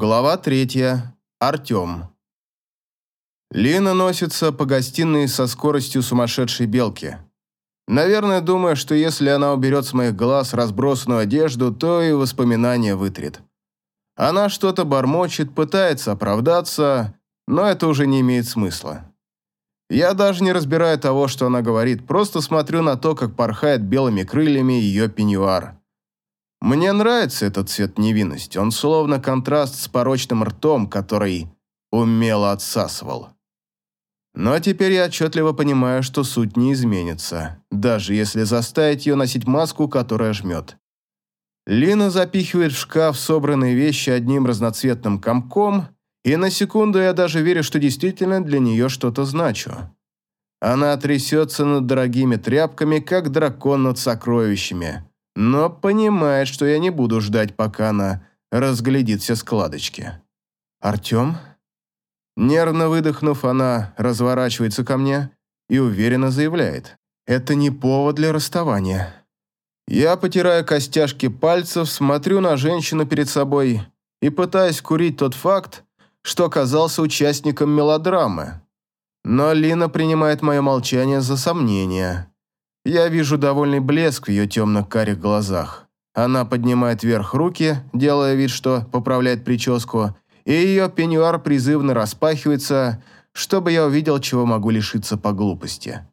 Глава третья. Артем. Лина носится по гостиной со скоростью сумасшедшей белки. Наверное, думая, что если она уберет с моих глаз разбросанную одежду, то и воспоминания вытрет. Она что-то бормочет, пытается оправдаться, но это уже не имеет смысла. Я даже не разбираю того, что она говорит, просто смотрю на то, как порхает белыми крыльями ее пеньюар. Мне нравится этот цвет невинности, он словно контраст с порочным ртом, который умело отсасывал. Но теперь я отчетливо понимаю, что суть не изменится, даже если заставить ее носить маску, которая жмет. Лина запихивает в шкаф собранные вещи одним разноцветным комком, и на секунду я даже верю, что действительно для нее что-то значу. Она трясется над дорогими тряпками, как дракон над сокровищами, но понимает, что я не буду ждать, пока она разглядит все складочки. «Артем?» Нервно выдохнув, она разворачивается ко мне и уверенно заявляет. «Это не повод для расставания». Я потираю костяшки пальцев, смотрю на женщину перед собой и пытаюсь курить тот факт, что оказался участником мелодрамы. Но Лина принимает мое молчание за сомнение. Я вижу довольный блеск в ее темно-карих глазах. Она поднимает вверх руки, делая вид, что поправляет прическу, и ее пеньюар призывно распахивается, чтобы я увидел, чего могу лишиться по глупости.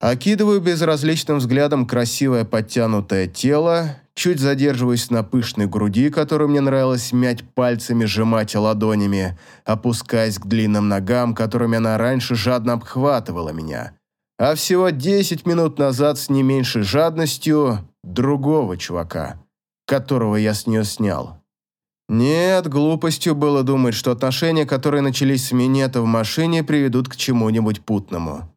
Окидываю безразличным взглядом красивое подтянутое тело, чуть задерживаюсь на пышной груди, которую мне нравилось мять пальцами, сжимать ладонями, опускаясь к длинным ногам, которыми она раньше жадно обхватывала меня – а всего 10 минут назад с не меньшей жадностью другого чувака, которого я с нее снял. Нет, глупостью было думать, что отношения, которые начались с минета в машине, приведут к чему-нибудь путному.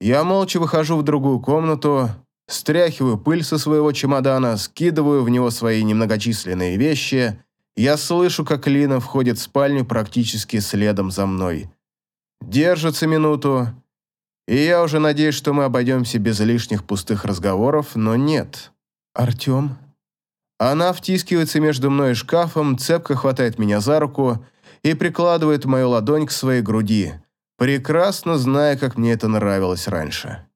Я молча выхожу в другую комнату, стряхиваю пыль со своего чемодана, скидываю в него свои немногочисленные вещи. Я слышу, как Лина входит в спальню практически следом за мной. Держится минуту, и я уже надеюсь, что мы обойдемся без лишних пустых разговоров, но нет. Артем? Она втискивается между мной и шкафом, цепко хватает меня за руку и прикладывает мою ладонь к своей груди, прекрасно зная, как мне это нравилось раньше.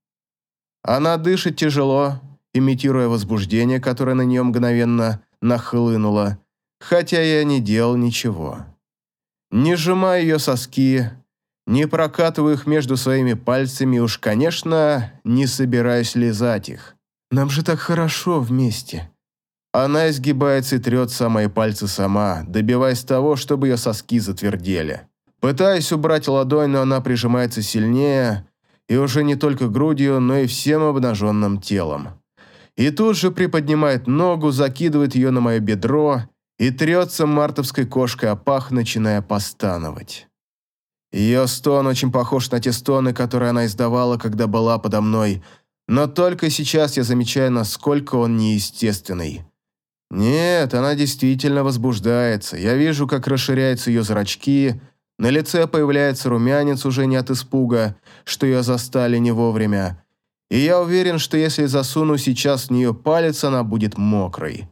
Она дышит тяжело, имитируя возбуждение, которое на нее мгновенно нахлынуло, хотя я не делал ничего. Не сжимая ее соски, не прокатываю их между своими пальцами, уж, конечно, не собираюсь лизать их. Нам же так хорошо вместе. Она изгибается и трется мои пальцы сама, добиваясь того, чтобы ее соски затвердели. Пытаюсь убрать ладонь, но она прижимается сильнее, и уже не только грудью, но и всем обнаженным телом. И тут же приподнимает ногу, закидывает ее на мое бедро и трется мартовской кошкой о пах, начиная постановать. Ее стон очень похож на те стоны, которые она издавала, когда была подо мной, но только сейчас я замечаю, насколько он неестественный. Нет, она действительно возбуждается. Я вижу, как расширяются ее зрачки, на лице появляется румянец уже не от испуга, что ее застали не вовремя. И я уверен, что если засуну сейчас в нее палец, она будет мокрой.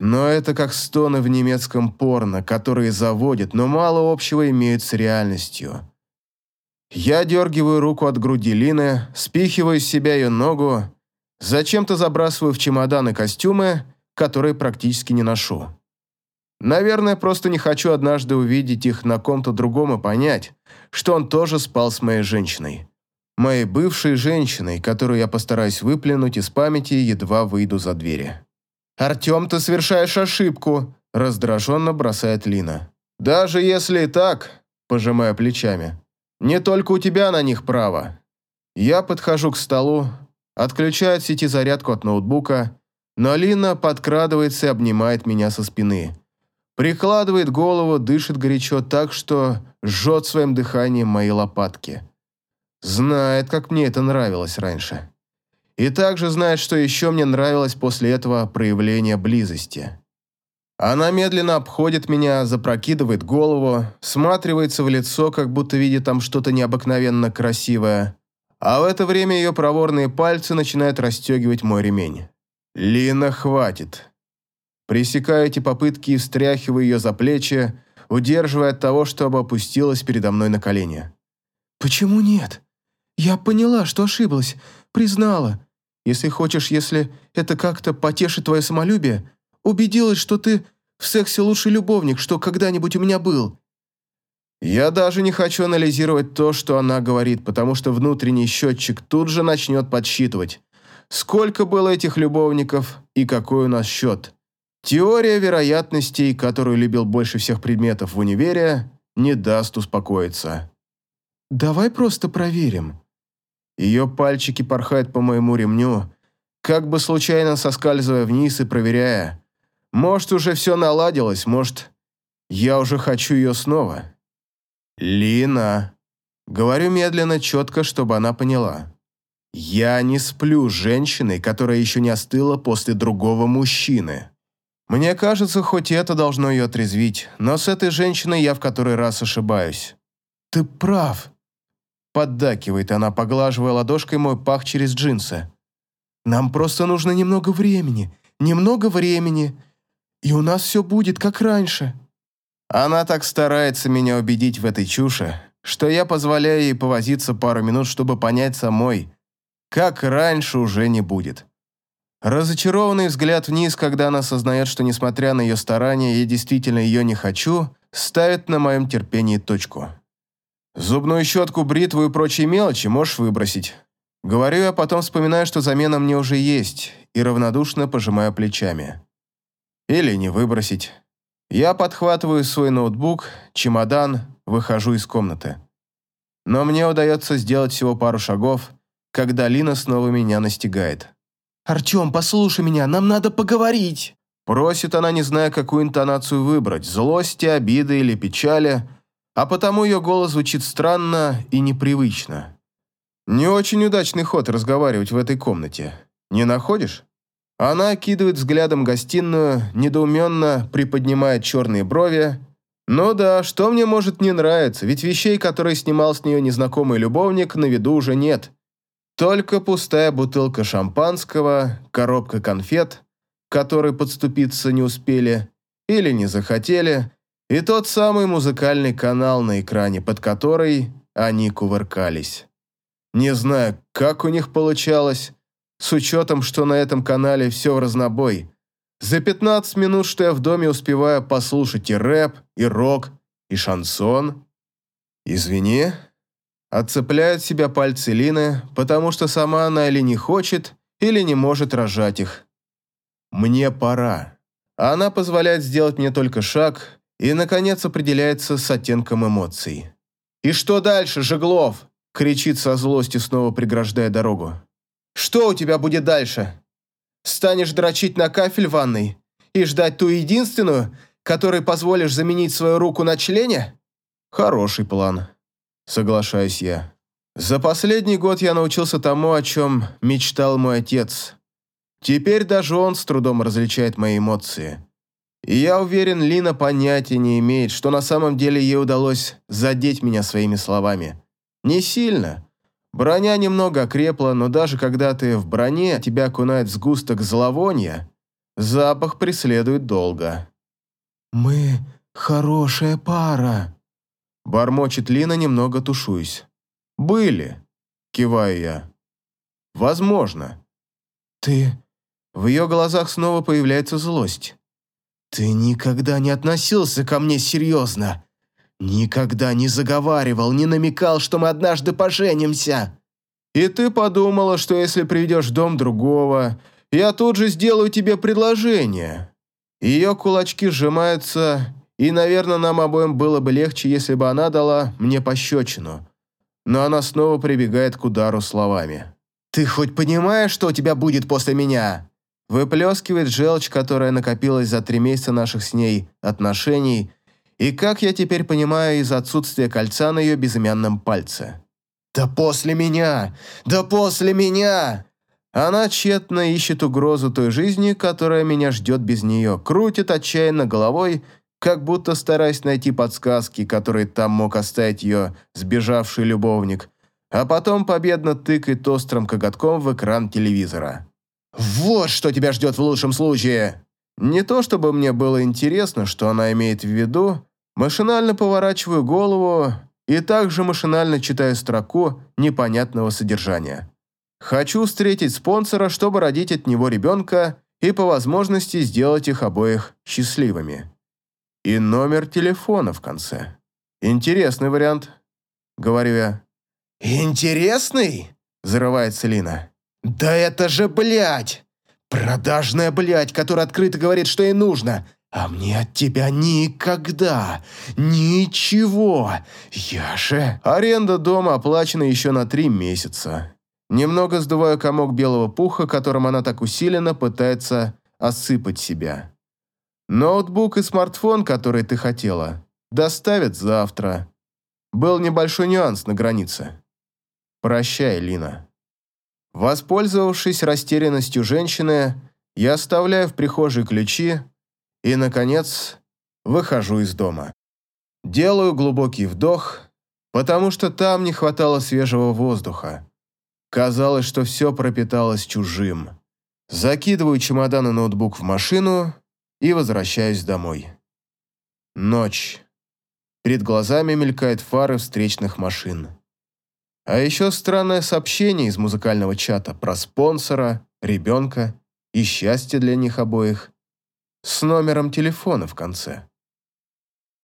Но это как стоны в немецком порно, которые заводят, но мало общего имеют с реальностью. Я дергиваю руку от груди Лины, спихиваю с себя ее ногу, зачем-то забрасываю в чемоданы костюмы, которые практически не ношу. Наверное, просто не хочу однажды увидеть их на ком-то другом и понять, что он тоже спал с моей женщиной. Моей бывшей женщиной, которую я постараюсь выплюнуть из памяти, едва выйду за двери. «Артем, ты совершаешь ошибку», – раздраженно бросает Лина. «Даже если и так», – пожимая плечами, – «не только у тебя на них право». Я подхожу к столу, отключаю от сети зарядку от ноутбука, но Лина подкрадывается и обнимает меня со спины. Прикладывает голову, дышит горячо так, что жжет своим дыханием мои лопатки. Знает, как мне это нравилось раньше. И также знает, что еще мне нравилось после этого проявление близости. Она медленно обходит меня, запрокидывает голову, сматривается в лицо, как будто видит там что-то необыкновенно красивое. А в это время ее проворные пальцы начинают расстегивать мой ремень. «Лина, хватит!» Пресекаю эти попытки и встряхиваю ее за плечи, удерживая от того, чтобы опустилась передо мной на колени. «Почему нет? Я поняла, что ошиблась, признала. Если хочешь, если это как-то потешит твое самолюбие, убедилась, что ты в сексе лучший любовник, что когда-нибудь у меня был. Я даже не хочу анализировать то, что она говорит, потому что внутренний счетчик тут же начнет подсчитывать. Сколько было этих любовников и какой у нас счет. Теория вероятностей, которую любил больше всех предметов в универе, не даст успокоиться. «Давай просто проверим». Ее пальчики порхают по моему ремню, как бы случайно соскальзывая вниз и проверяя. Может, уже все наладилось, может, я уже хочу ее снова. «Лина!» Говорю медленно, четко, чтобы она поняла. «Я не сплю с женщиной, которая еще не остыла после другого мужчины. Мне кажется, хоть это должно ее отрезвить, но с этой женщиной я в который раз ошибаюсь». «Ты прав», — поддакивает она, поглаживая ладошкой мой пах через джинсы. «Нам просто нужно немного времени, немного времени, и у нас все будет как раньше». Она так старается меня убедить в этой чуше, что я позволяю ей повозиться пару минут, чтобы понять самой, как раньше уже не будет. Разочарованный взгляд вниз, когда она осознает, что, несмотря на ее старания, я действительно ее не хочу, ставит на моем терпении точку. Зубную щетку, бритву и прочие мелочи можешь выбросить. Говорю я, потом вспоминаю, что замена мне уже есть, и равнодушно пожимаю плечами. Или не выбросить. Я подхватываю свой ноутбук, чемодан, выхожу из комнаты. Но мне удается сделать всего пару шагов, когда Лина снова меня настигает. «Артем, послушай меня, нам надо поговорить!» Просит она, не зная, какую интонацию выбрать, злости, обиды или печали, а потому ее голос звучит странно и непривычно. Не очень удачный ход разговаривать в этой комнате. Не находишь? Она окидывает взглядом гостиную, недоуменно приподнимает черные брови. Ну да, что мне может не нравиться, ведь вещей, которые снимал с нее незнакомый любовник, на виду уже нет. Только пустая бутылка шампанского, коробка конфет, которые подступиться не успели или не захотели, и тот самый музыкальный канал на экране, под который они кувыркались. Не знаю, как у них получалось, с учетом, что на этом канале все в разнобой. За 15 минут, что я в доме успеваю послушать и рэп, и рок, и шансон. Извини. Отцепляют себя пальцы Лины, потому что сама она или не хочет, или не может рожать их. Мне пора. Она позволяет сделать мне только шаг и, наконец, определяется с оттенком эмоций. «И что дальше, Жеглов?» – кричит со злостью, снова преграждая дорогу. Что у тебя будет дальше? Станешь дрочить на кафель ванной и ждать ту единственную, которой позволишь заменить свою руку на члене? Хороший план, соглашаюсь я. За последний год я научился тому, о чем мечтал мой отец. Теперь даже он с трудом различает мои эмоции. И я уверен, Лина понятия не имеет, что на самом деле ей удалось задеть меня своими словами. Не сильно, Броня немного окрепла, но даже когда ты в броне, тебя окунает сгусток зловония, запах преследует долго. «Мы хорошая пара», — бормочет Лина, немного тушуюсь. «Были», — киваю я. «Возможно». «Ты...» В ее глазах снова появляется злость. «Ты никогда не относился ко мне серьезно. Никогда не заговаривал, не намекал, что мы однажды поженимся. И ты подумала, что если приведешь в дом другого, я тут же сделаю тебе предложение. Ее кулачки сжимаются, и, наверное, нам обоим было бы легче, если бы она дала мне пощечину. Но она снова прибегает к удару словами. «Ты хоть понимаешь, что у тебя будет после меня?» Выплескивает желчь, которая накопилась за три месяца наших с ней отношений, и, как я теперь понимаю, из-за отсутствия кольца на ее безымянном пальце. «Да после меня! Да после меня!» Она тщетно ищет угрозу той жизни, которая меня ждет без нее, крутит отчаянно головой, как будто стараясь найти подсказки, которые там мог оставить ее сбежавший любовник, а потом победно тыкает острым коготком в экран телевизора. «Вот что тебя ждет в лучшем случае!» Не то чтобы мне было интересно, что она имеет в виду, Машинально поворачиваю голову и также машинально читаю строку непонятного содержания. Хочу встретить спонсора, чтобы родить от него ребенка и по возможности сделать их обоих счастливыми. И номер телефона в конце. Интересный вариант, говорю я. «Интересный?» – зарывается Лина. «Да это же, блядь! Продажная блядь, которая открыто говорит, что ей нужно. А мне от тебя никогда, ничего. Я же...» Аренда дома оплачена еще на три месяца. Немного сдуваю комок белого пуха, которым она так усиленно пытается осыпать себя. Ноутбук и смартфон, который ты хотела, доставят завтра. Был небольшой нюанс на границе. Прощай, Лина. Воспользовавшись растерянностью женщины, я оставляю в прихожей ключи и, наконец, выхожу из дома. Делаю глубокий вдох, потому что там не хватало свежего воздуха. Казалось, что все пропиталось чужим. Закидываю чемодан и ноутбук в машину и возвращаюсь домой. Ночь. Перед глазами мелькают фары встречных машин. А еще странное сообщение из музыкального чата про спонсора, ребенка и счастье для них обоих с номером телефона в конце.